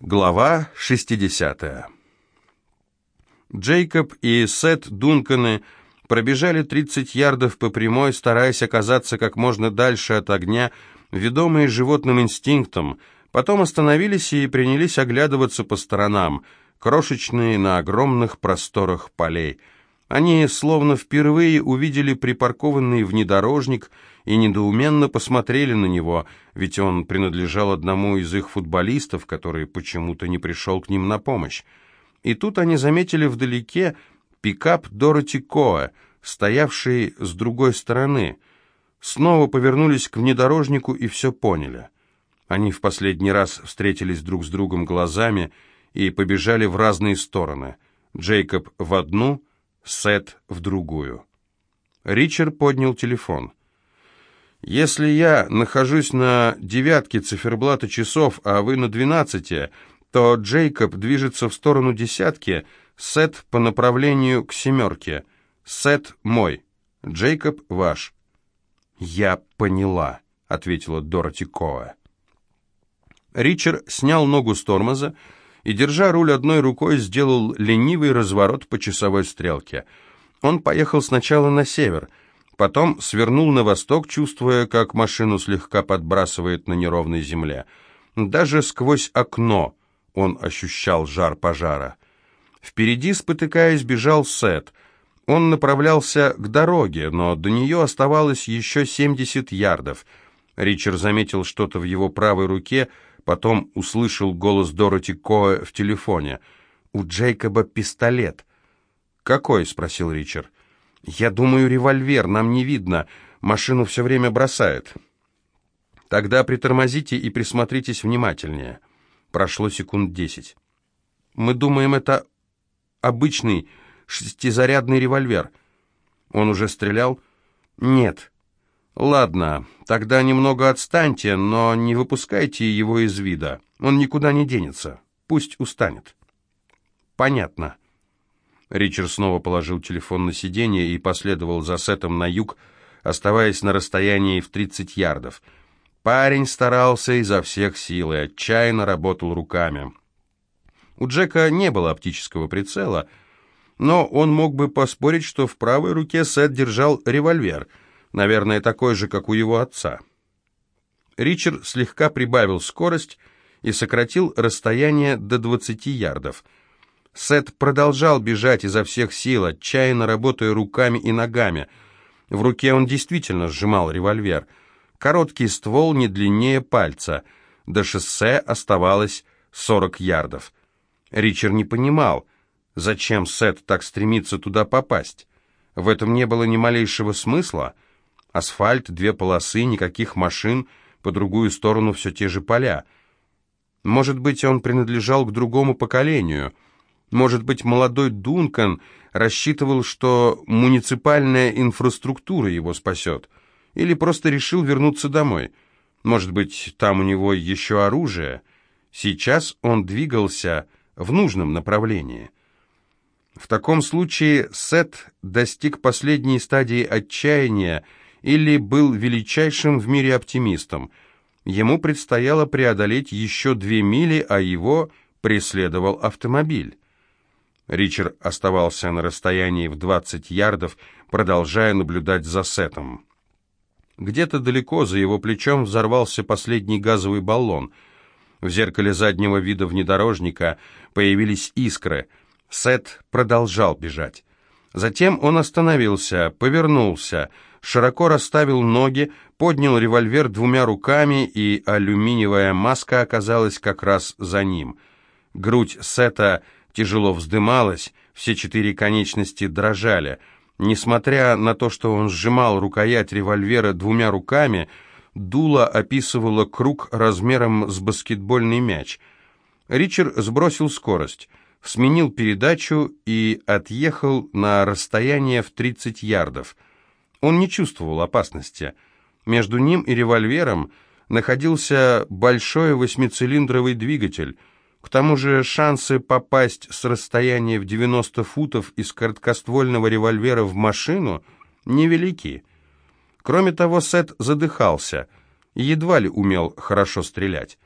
Глава 60. Джейкоб и Сет Дунканы пробежали 30 ярдов по прямой, стараясь оказаться как можно дальше от огня, ведомые животным инстинктом, потом остановились и принялись оглядываться по сторонам, крошечные на огромных просторах полей. Они словно впервые увидели припаркованный внедорожник и недоуменно посмотрели на него, ведь он принадлежал одному из их футболистов, который почему-то не пришел к ним на помощь. И тут они заметили вдалеке пикап Дороти Коа, стоявший с другой стороны. Снова повернулись к внедорожнику и все поняли. Они в последний раз встретились друг с другом глазами и побежали в разные стороны. Джейкоб в одну, Сет в другую. Ричард поднял телефон. «Если я нахожусь на девятке циферблата часов, а вы на двенадцати, то Джейкоб движется в сторону десятки, Сет по направлению к семерке. Сет мой, Джейкоб ваш». «Я поняла», — ответила Дороти Коа. Ричард снял ногу с тормоза и, держа руль одной рукой, сделал ленивый разворот по часовой стрелке. Он поехал сначала на север, потом свернул на восток, чувствуя, как машину слегка подбрасывает на неровной земле. Даже сквозь окно он ощущал жар пожара. Впереди, спотыкаясь, бежал Сет. Он направлялся к дороге, но до нее оставалось еще 70 ярдов. Ричард заметил что-то в его правой руке, потом услышал голос Дороти Коэ в телефоне. «У Джейкоба пистолет». «Какой?» — спросил Ричард. «Я думаю, револьвер, нам не видно. Машину все время бросает». «Тогда притормозите и присмотритесь внимательнее». Прошло секунд десять. «Мы думаем, это обычный шестизарядный револьвер». «Он уже стрелял?» «Нет». «Ладно, тогда немного отстаньте, но не выпускайте его из вида. Он никуда не денется. Пусть устанет». «Понятно». Ричард снова положил телефон на сиденье и последовал за Сетом на юг, оставаясь на расстоянии в 30 ярдов – Парень старался изо всех сил и отчаянно работал руками. У Джека не было оптического прицела, но он мог бы поспорить, что в правой руке Сет держал револьвер, наверное, такой же, как у его отца. Ричард слегка прибавил скорость и сократил расстояние до 20 ярдов. Сет продолжал бежать изо всех сил, отчаянно работая руками и ногами. В руке он действительно сжимал револьвер — Короткий ствол не длиннее пальца. До шоссе оставалось 40 ярдов. Ричард не понимал, зачем Сет так стремится туда попасть. В этом не было ни малейшего смысла. Асфальт, две полосы, никаких машин, по другую сторону все те же поля. Может быть, он принадлежал к другому поколению. Может быть, молодой Дункан рассчитывал, что муниципальная инфраструктура его спасет или просто решил вернуться домой. Может быть, там у него еще оружие. Сейчас он двигался в нужном направлении. В таком случае Сет достиг последней стадии отчаяния или был величайшим в мире оптимистом. Ему предстояло преодолеть еще две мили, а его преследовал автомобиль. Ричард оставался на расстоянии в 20 ярдов, продолжая наблюдать за Сетом. Где-то далеко за его плечом взорвался последний газовый баллон. В зеркале заднего вида внедорожника появились искры. Сет продолжал бежать. Затем он остановился, повернулся, широко расставил ноги, поднял револьвер двумя руками, и алюминиевая маска оказалась как раз за ним. Грудь Сета тяжело вздымалась, все четыре конечности дрожали — Несмотря на то, что он сжимал рукоять револьвера двумя руками, дуло описывало круг размером с баскетбольный мяч. Ричард сбросил скорость, сменил передачу и отъехал на расстояние в 30 ярдов. Он не чувствовал опасности. Между ним и револьвером находился большой восьмицилиндровый двигатель — к тому же шансы попасть с расстояния в 90 футов из короткоствольного револьвера в машину невелики. Кроме того, Сет задыхался и едва ли умел хорошо стрелять.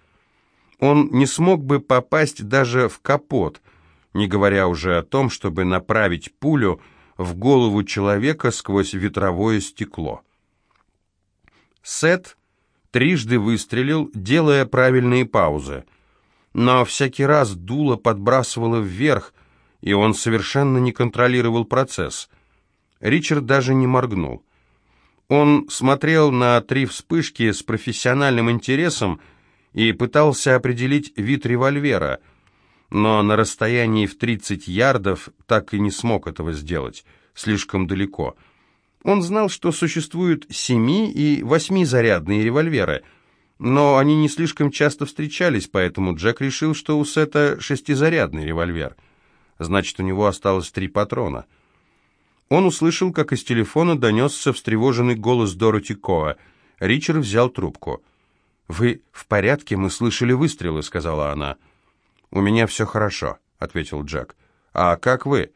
Он не смог бы попасть даже в капот, не говоря уже о том, чтобы направить пулю в голову человека сквозь ветровое стекло. Сет трижды выстрелил, делая правильные паузы. Но всякий раз дуло подбрасывало вверх, и он совершенно не контролировал процесс. Ричард даже не моргнул. Он смотрел на три вспышки с профессиональным интересом и пытался определить вид револьвера, но на расстоянии в 30 ярдов так и не смог этого сделать, слишком далеко. Он знал, что существуют семи- и восьмизарядные револьверы, но они не слишком часто встречались, поэтому Джек решил, что у Сета шестизарядный револьвер. Значит, у него осталось три патрона — он услышал, как из телефона донесся встревоженный голос Дороти Коа. Ричард взял трубку. «Вы в порядке? Мы слышали выстрелы», — сказала она. «У меня все хорошо», — ответил Джек. «А как вы?»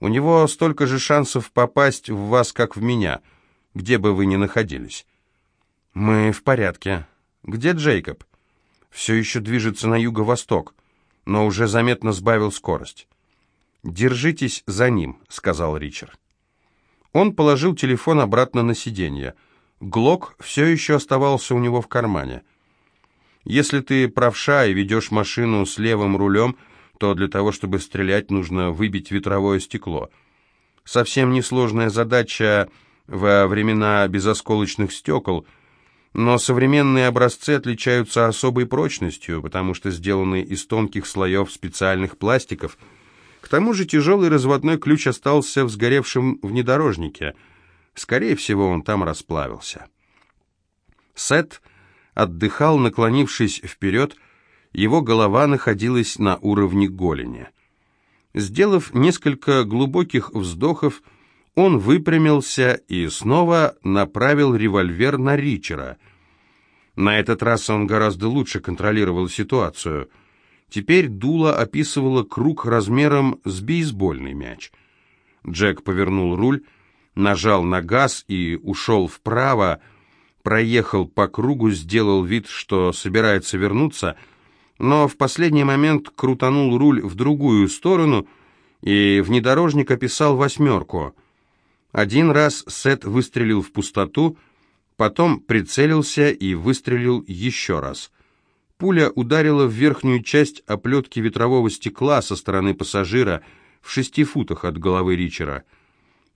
«У него столько же шансов попасть в вас, как в меня, где бы вы ни находились». «Мы в порядке. Где Джейкоб?» «Все еще движется на юго-восток, но уже заметно сбавил скорость». «Держитесь за ним», — сказал Ричард. Он положил телефон обратно на сиденье. Глок все еще оставался у него в кармане. «Если ты правша и ведешь машину с левым рулем, то для того, чтобы стрелять, нужно выбить ветровое стекло. Совсем несложная задача во времена безосколочных стекол, но современные образцы отличаются особой прочностью, потому что сделаны из тонких слоев специальных пластиков — к тому же тяжелый разводной ключ остался в сгоревшем внедорожнике. Скорее всего, он там расплавился. Сет отдыхал, наклонившись вперед, его голова находилась на уровне голени. Сделав несколько глубоких вздохов, он выпрямился и снова направил револьвер на Ричера. На этот раз он гораздо лучше контролировал ситуацию — Теперь дуло описывало круг размером с бейсбольный мяч. Джек повернул руль, нажал на газ и ушел вправо, проехал по кругу, сделал вид, что собирается вернуться, но в последний момент крутанул руль в другую сторону, и внедорожник описал восьмерку. Один раз Сет выстрелил в пустоту, потом прицелился и выстрелил еще раз — Пуля ударила в верхнюю часть оплетки ветрового стекла со стороны пассажира в шести футах от головы Ричера.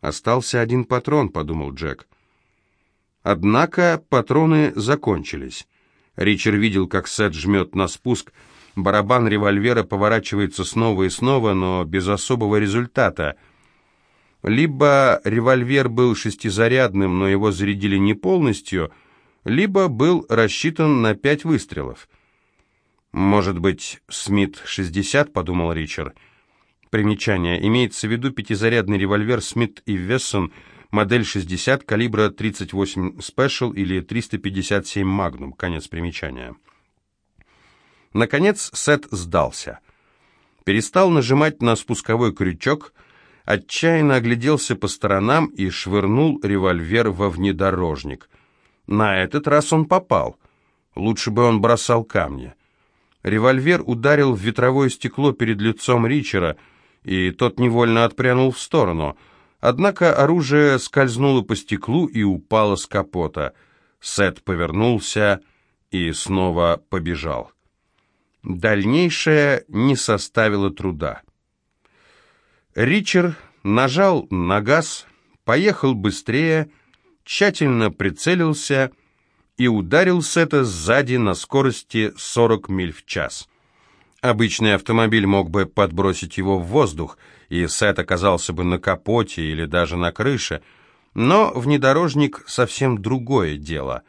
«Остался один патрон», — подумал Джек. Однако патроны закончились. Ричард видел, как Сет жмет на спуск. Барабан револьвера поворачивается снова и снова, но без особого результата. Либо револьвер был шестизарядным, но его зарядили не полностью, либо был рассчитан на пять выстрелов — «Может быть, Смит-60?» — подумал Ричард. Примечание. Имеется в виду пятизарядный револьвер Смит и Вессон, модель 60, калибра 38 Special или 357 Magnum. Конец примечания. Наконец Сет сдался. Перестал нажимать на спусковой крючок, отчаянно огляделся по сторонам и швырнул револьвер во внедорожник. На этот раз он попал. Лучше бы он бросал камни. Револьвер ударил в ветровое стекло перед лицом Ричера, и тот невольно отпрянул в сторону. Однако оружие скользнуло по стеклу и упало с капота. Сет повернулся и снова побежал. Дальнейшее не составило труда. Ричард нажал на газ, поехал быстрее, тщательно прицелился и ударил Сета сзади на скорости 40 миль в час. Обычный автомобиль мог бы подбросить его в воздух, и Сет оказался бы на капоте или даже на крыше, но внедорожник совсем другое дело.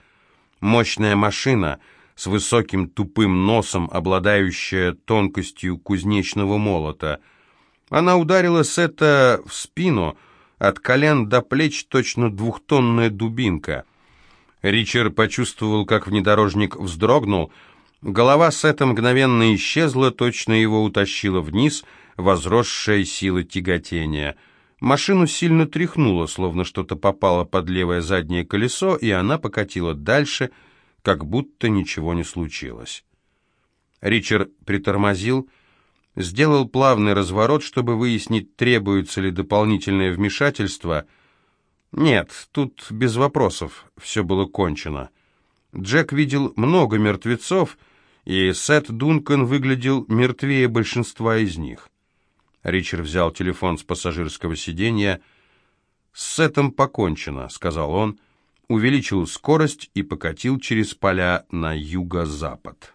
Мощная машина с высоким тупым носом, обладающая тонкостью кузнечного молота. Она ударила Сета в спину, от колен до плеч точно двухтонная дубинка — Ричард почувствовал, как внедорожник вздрогнул. Голова Сета мгновенно исчезла, точно его утащила вниз возросшая сила тяготения. Машину сильно тряхнуло, словно что-то попало под левое заднее колесо, и она покатила дальше, как будто ничего не случилось. Ричард притормозил, сделал плавный разворот, чтобы выяснить, требуется ли дополнительное вмешательство. Нет, тут без вопросов, все было кончено. Джек видел много мертвецов, и Сет Дункан выглядел мертвее большинства из них. Ричард взял телефон с пассажирского сиденья. «С Сетом покончено», — сказал он, увеличил скорость и покатил через поля на юго-запад.